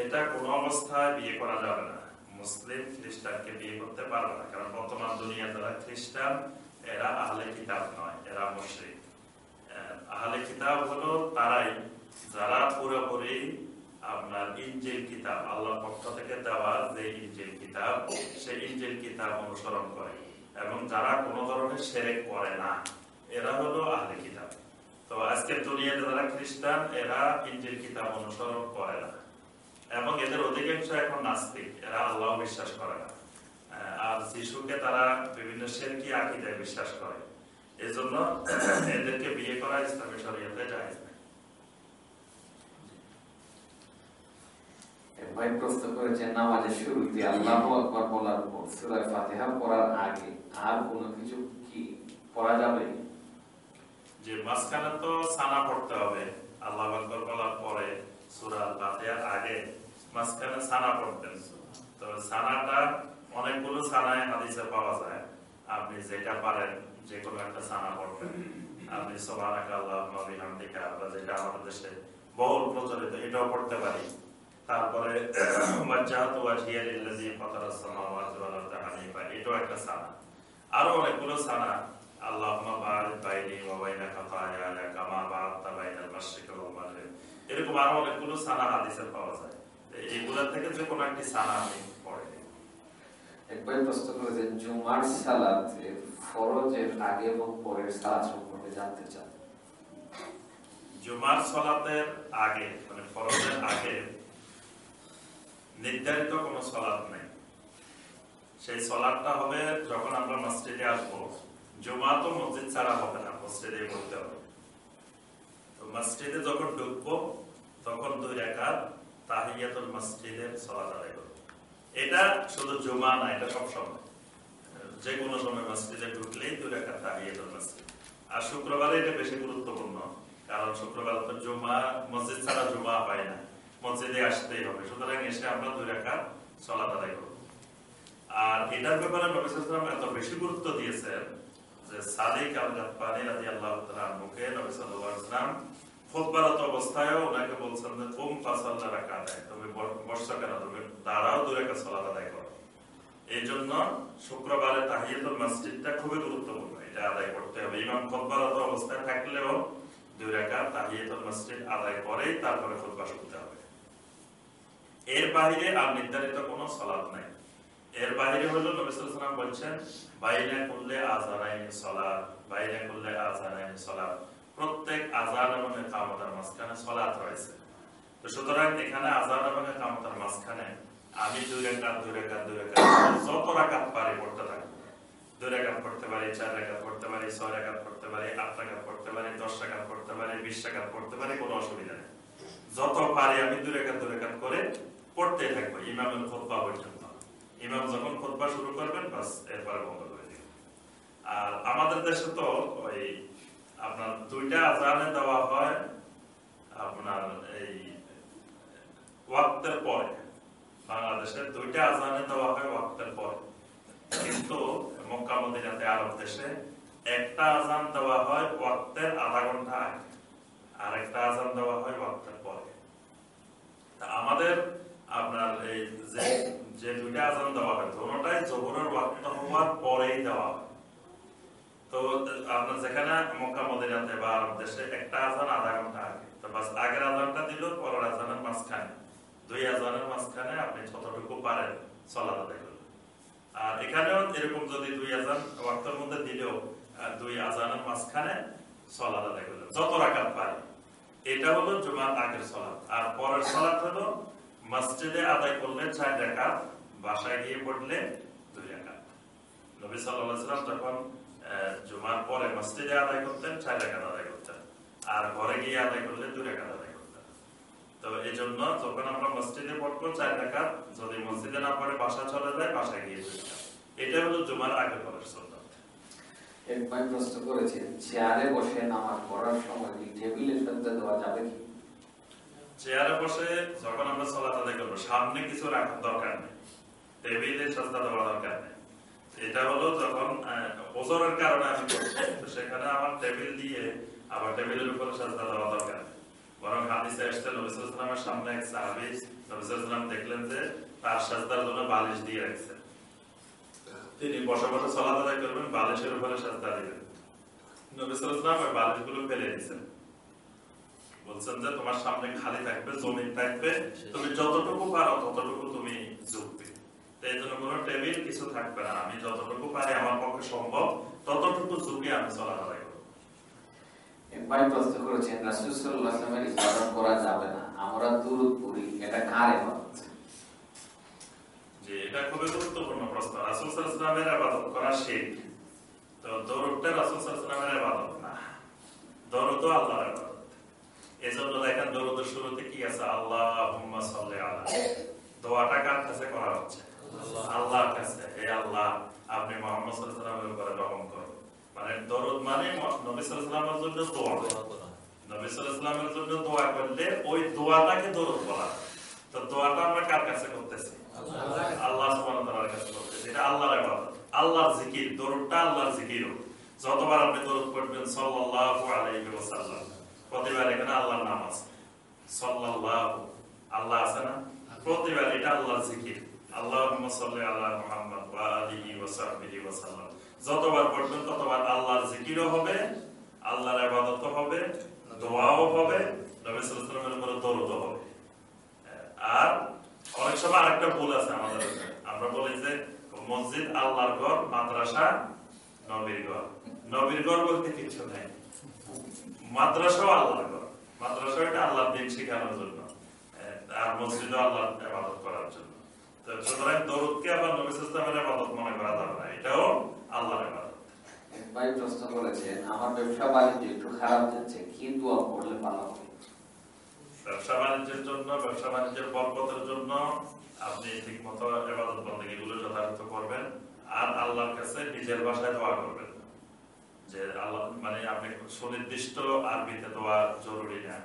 এটা কোন অবস্থায় বিয়ে করা যাবে না। মুসলিম খ্রিস্টানকে বিয়ে করতে পারবে না কারণ বর্তমান দুনিয়া যারা খ্রিস্টান এরা আহলে কিতাব নয় এরা মুশরিক। আহলে কিতাব হলো তারাই যারা পুরোপুরি আপনার ইনজিল কিতাব আল্লাহর পক্ষ থেকে দেওয়া যে ইনজিল কিতাব সেই ইনজিল কিতাব অনুসরণ করে। এবং যারা কোনো ধরনের সেরেক করে না, এরা হলো আহলে কিতাব। তো আজকের দুনিয়াতে যারা খ্রিস্টান, এরা ইনজিল কিতাব অনুসরণ করে না। এবং এদের অধিকাংশ এখন নাস্তিক, এরা আল্লাহ বিশ্বাস করে না। আর যিশুকে তারা বিভিন্ন শেরকি আকিদায় বিশ্বাস করে। এজন্য এদেরকে বিয়ে করা ইসলামী শরীয়তে জায়েজ না এক ভাই প্রশ্ন করেছেন নামাজের শুরুতে আল্লাহু বলার পর ফাতিহা পড়ার আগে আর কোনো কিছু কি পড়া যাবে? যে মাঝখানে তো সানা পড়তে হবে, আল্লাহ বলার পরে ফাতিহার আগে মাঝখানে সানা পড়তেন। তো সানাটা অনেকগুলো সানায়, হাদিসে পাওয়া যায়। আপনি যেটা পারেন যে কোনো একটা সানা পড়বেন। আপনি সুবহানাকা আল্লাহুম্মা ওয়া বিহামদিকা আমরা যেটা আমাদের দেশে বহুল প্রচলিত, এটাও পড়তে পারি। তারপরে এটাও একটা সানা। আরও অনেকগুলো সানা। মাগরিব। এরকম আরও অনেকগুলো সানা হাদিসে পাওয়া যায়। এইগুলা থেকে যে কোনো একটি সানা আপনি পড়ে একবার প্রশ্ন করেছেন জুমার ফরজের আগে এবং পরের সালাত সম্পর্কে জানতে চান। জুমার সলাতের আগে মানে ফরজের আগে নির্ধারিত কোনো সলাৎ নেই। সেই সলাৎটা হবে যখন আমরা মসজিদে আসব। জুমা তো মসজিদ ছাড়া হবে না, মসজিদে করতে হবে। তো মসজিদে যখন ঢুকবো, তখন দুই রেখাত তাহিয়াতুল মসজিদের সলাৎ আদায় করব। এটা শুধু জুমা না, এটা সব সময়। যে কোনো সময় মসজিদে ঢুকলেই দুই রেখাত তাহিয়াতুল মসজিদ। আর শুক্রবারে এটা বেশি গুরুত্বপূর্ণ, কারণ শুক্রবার তো জুমা, মসজিদ ছাড়া জুমা হয় না। মসজিদে আসতেই হবে। সুতরাং এসে আমরা দুই রেখা সলাত আদায় করব। আর এটার ব্যাপারে নবী সাল্লাল্লাহু আলাইহি এত বেশি গুরুত্ব দিয়েছেন যে সাদিক আল গাফফারি রাদিয়াল্লাহু তাআলা মুখে নবী সাল্লাল্লাহু আলাইহি ওয়াসাল্লাম খুতবারত অবস্থায়ও ওনাকে বলছেন যে রাকাত তুমি বর্ষা কেন তুমি দাঁড়াও দুই রেখা সলাত আদায় করো। এই জন্য শুক্রবারে তাহিয়াতুল মসজিদটা খুবই গুরুত্বপূর্ণ। এটা আদায় করতে হবে। ইমাম খুতবারত অবস্থায় থাকলেও দুই রাকাত তাহিয়াতুল মসজিদ আদায় করেই তারপরে খোদবা শুনতে হবে। এর বাইরে আর নির্ধারিত কোনো সালাত নাই। এর বাইরে হলো নবী সাল্লাল্লাহু আলাইহি ওয়াসাল্লাম বলছেন বাইরে করলে আযানাইন সালাত বাইরে করলে আযানাইন সালাত। প্রত্যেক আযান এবং ইকামতের মাঝখানে সালাত রয়েছে। তো সুতরাং এখানে আযান এবং ইকামতের মাঝখানে আমি দুই রাকাত দুই রাকাত দুই রাকাত যত রাকাত পারি পড়তে থাকি। দুই রাকাত পড়তে পারি, চার রাকাত পড়তে পারি, ছয় রাকাত পড়তে পারি, আট রাকাত পড়তে পারি, দশ রাকাত পড়তে পারি, বিশ রাকাত পড়তে পারি, কোনো অসুবিধা নেই। যত পারি আমি দুই রেখাত দুই রেখাত করে পড়তে থাকব ইমামের খোদবা পর্যন্ত। ইমাম যখন খোদবা শুরু করবেন, বাস এরপরে বন্ধ করে দিবেন। আর আমাদের দেশে তো ওই আপনার দুইটা আজানে দেওয়া হয়, আপনার এই ওয়াক্তের পরে। বাংলাদেশে দুইটা আজানে দেওয়া হয় ওয়াক্তের পরে। কিন্তু মক্কা মদিনাতে আরব দেশে একটা আজান দেওয়া হয় ওয়াক্তের আধা ঘণ্টা আগে, আর একটা আজান দেওয়া হয় ওয়াক্তের পরে। আমাদের আপনার এই যে দুইটা আজান দেওয়া হয় দুটোটাই জোহরের ওয়াক্ত হওয়ার পরেই দেওয়া হয় তো, আপনার যেখানে মক্কা মদিনাতে বা আরব দেশে একটা আজান আধা ঘণ্টা আগে। তো বাস আগের আজানটা দিল, পরের আজানের মাঝখানে। দুই আজানের মাঝখানে আপনি যতটুকু পারেন চলা আদায় করলেন আর এখানেও এরকম যদি দুই আজান ওয়াক্তের মধ্যে দিলেও দুই আজানের মাঝখানে সলাদ আদায় করলেন। যত রাকাত পারি এটা হলো জুমার আগের সলাদ আর পরের সলাদ হলো মসজিদে আদায় করলে চার রাকাত, বাসায় গিয়ে পড়লে দুই রাকাত। নবী আলাইহি যখন জুমার পরে মসজিদে আদায় করতেন, চার রাকাত আদায় করতেন। আর ঘরে গিয়ে আদায় করলে দুই রাকাত আদায় করতেন। তো এই জন্য যখন আমরা মসজিদে পড়ব, চার রাকাত, যদি মসজিদে না পড়ে, বাসা চলে যায়, বাসায় গিয়ে দুই এটা হলো জুমার আগে পরের সলাদ এক ভাই প্রশ্ন করেছেন চেয়ারে বসে নামাজ পড়ার সময় টেবিলে সজ্জা দেওয়া যাবে কি? চেয়ারে বসে যখন আমরা সলাত আদায় করব, সামনে কিছু রাখার দরকার নেই। টেবিলে সাজদা দেওয়া দরকার নেই। এটা হলো যখন ওজনের কারণে আমি সেখানে আমার টেবিল দিয়ে আবার টেবিলের উপরে সাজদা দেওয়া দরকার বরং হাদিসে আসছে, নবী সাল্লাল্লাহু আলাইহি ওয়াসাল্লামের সামনে এক সাহাবী, নবী সাল্লাল্লাহু আলাইহি ওয়াসাল্লাম দেখলেন যে তার জন্য বালিশ দিয়ে রাখছে। তিনি বসে বসে আদায় করবেন, বালিশের উপরে সাজদা দিবেন। নবী সাল্লাল্লাহু আলাইহি ওয়াসাল্লাম ওই বালিশগুলো ফেলে দিয়েছেন। বলছেন যে তোমার সামনে খালি থাকবে জমিন থাকবে। তুমি যতটুকু পারো ততটুকু তুমি ঝুঁকবে তো এই জন্য কোনো টেবিল কিছু থাকবে না। আমি যতটুকু পারি আমার পক্ষে সম্ভব ততটুকু ঝুঁকে আমি চলা আদায় করব। এক ভাই প্রশ্ন করেছেন রাসূল সাল্লাল্লাহু আলাইহি ওয়াসাল্লামের ইবাদত করা যাবে না। আমরা এটা কার ইবাদত? যে এটা খুবই গুরুত্বপূর্ণ প্রশ্ন। রাসুল সাল্লামের আবাদত করা শিখ তো দৌড়টা রাসুল সাল্লামের আবাদত না। দৌড় তো আল্লাহর এজন্য দেখেন শুরুতে কি আছে? আল্লাহ আলা। দোয়াটা কার কাছে করা হচ্ছে? আল্লাহর কাছে। হে আল্লাহ আপনি মোহাম্মদ সাল্লাল্লাহু আলাইহি ওয়াসাল্লামের উপরে রহম করুন। মানে দরুদ মানে নবী সাল্লাল্লাহু আলাইহি ওয়াসাল্লামের জন্য দোয়া। নবী সাল্লাল্লাহু আলাইহি ওয়াসাল্লামের জন্য দোয়া করলে ওই দোয়াটাকে দরুদ বলা তো দোয়াটা আমরা কার কাছে করতেছি? আল্লাহ। সুবহানাহু ওয়া কাছে করতেছি। এটা আল্লাহর ইবাদত। আল্লাহর জিকির দরুদটা আল্লাহর জিকির যতবার আপনি দরুদ পড়বেন সাল্লাল্লাহু আলাইহি ওয়াসাল্লাম। প্রতিবার এখানে আল্লাহর নাম আছে সাল্লাল্লাহু আল্লাহ আছে না? প্রতিবার এটা আল্লাহর জিকির। আল্লাহুম্মা সাল্লি আলা ওয়া আলিহি ওয়া সাহবিহি ওয়া সাল্লাম। যতবার পড়বেন ততবার আল্লাহর জিকিরও হবে, আল্লাহর ইবাদতও হবে, দোয়াও হবে, নবী সাল্লাল্লাহু আলাইহি ওয়াসাল্লামের উপরে দরুদও হবে। আর অনেক সময় আরেকটা ভুল আছে আমাদের আমরা বলি যে মসজিদ আল্লাহর ঘর, মাদ্রাসা নবীর ঘর। নবীর ঘর বলতে কিছু নেই। মাদ্রাসাও আল্লাহর ঘর। মাদ্রাসা এটা আল্লাহর দিন শেখানোর জন্য। আর মসজিদও আল্লাহর ইবাদত করার জন্য। তো সুতরাং দরুদকে আবার নবী ইসলামের ইবাদত মনে করা যাবে না। এটাও আল্লাহর ইবাদত। ভাই প্রশ্ন করেছেন আমার ব্যবসা বাণিজ্য একটু খারাপ যাচ্ছে কি দোয়া করলে ভালো হবে? ব্যবসা বাণিজ্যের জন্য ব্যবসা বাণিজ্যের বরকতের জন্য আপনি ঠিক মতো এবাদত বন্দী গুলো যথাযথ করবেন। আর আল্লাহর কাছে নিজের ভাষায় দোয়া করবেন। যে আল্লাহ মানে আপনি সুনির্দিষ্ট আরবিতে দোয়া জরুরি না।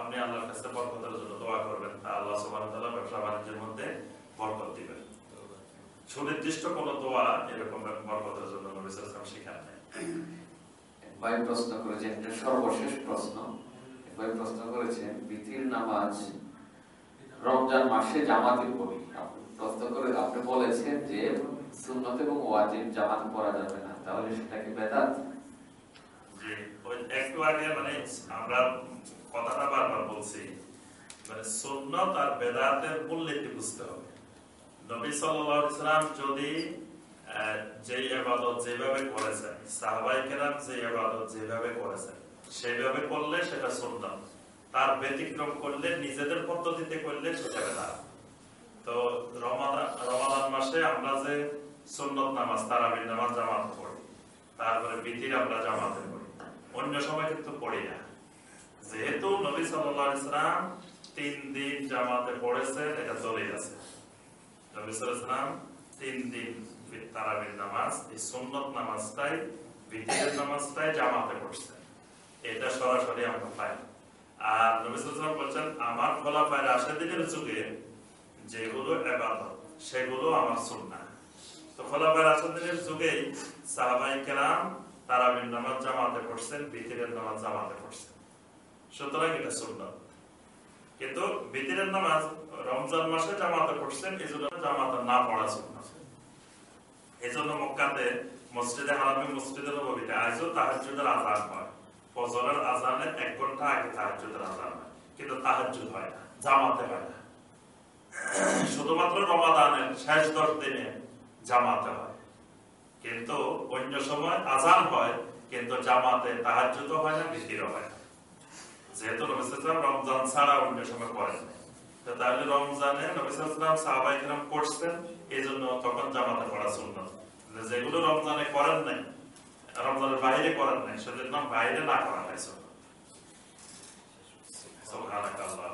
আপনি আল্লাহর কাছে বরকতের জন্য দোয়া করবেন। তা আল্লাহ সুবহানাহু তাআলা ব্যবসা বাণিজ্যের মধ্যে বরকত দিবেন। সুনির্দিষ্ট কোন দোয়া এরকম বরকতের জন্য নবী সাল্লাল্লাহু শিখান নাই। ভাই প্রশ্ন করেছেন, এটা সর্বশেষ প্রশ্ন। ভাই প্রশ্ন করেছেন, বিতির নামাজ রমজান মাসে জামাতে পড়ি প্রশ্ন করে আপনি বলেছেন যে সুন্নত এবং ওয়াজিব জামাতে পড়া যাবে না। তাহলে সেটা কি বেদাত? একটু আগে মানে আমরা কথাটা বারবার বলছি মানে সুন্নত আর বেদাতের বুঝতে হবে। নবী যদি যে যেভাবে করেছেন কেরাম যে যেভাবে করেছেন সেইভাবে করলে সেটা সুন্নত। তার ব্যতিক্রম করলে, নিজেদের পদ্ধতিতে করলে সেটা বেদাত। তো রমাদান মাসে আমরা যে সুন্নত নামাজ, তারাবির নামাজ জামাত পড়ি। তারপরে বিধির আমরা জামাতে পড়ি। অন্য সময় কিন্তু পড়ি না। যেহেতু নবী সাল্লাল্লাহু আলাইহি সাল্লাম তিন দিন জামাতে পড়েছেন এটা চলে আছে। নবী তিন দিন তারাবির নামাজ, এই সুন্নত নামাজটাই বিতিরের নামাজটাই জামাতে পড়ছেন এটা সরাসরি আমরা পাই। আর নবী সাল্লাম বলছেন, আমার খোলাফায় রাশেদিনের যুগে যেগুলো এবাদত সেগুলো আমার সুন্নাহ। তো খোলাফায় রাশেদিনের যুগেই সাহাবাই কেরাম তারাবির নামাজ জামাতে পড়ছেন, বিতিরের নামাজ জামাতে পড়ছেন। সুতরাং এটা সুন্নত। কিন্তু বিতিরের নামাজ রমজান মাসে জামাতে পড়ছেন, এই জন্য জামাতে না পড়া সুন্নত। এই জন্য মক্কাতে মসজিদে মসজিদে নবীতে আজও তাহাজ্জুদের আজান হয়। ফজরের আজানের এক ঘণ্টা আগে তাহাজ্জুদের আজান হয়। কিন্তু তাহাজ্জুদ হয় না, জামাতে হয় না। শুধুমাত্র রমাদানের শেষ দশ দিনে জামাতে হয়। কিন্তু অন্য সময় আজান হয়, কিন্তু জামাতে তাহাজুত হয় না বিধিরও হয় না। যেহেতু নবিসাম রমজান ছাড়া অন্য সময় করেন তাহলে রমজানে নবিসাম করছেন এই জন্য তখন জামাতে পড়া যেগুলো রমজানে করেন নাই, রমজানের বাইরে করেন নাই, সেজন্য বাইরে না করা হয়েছে সুবহানাকাল্লাহ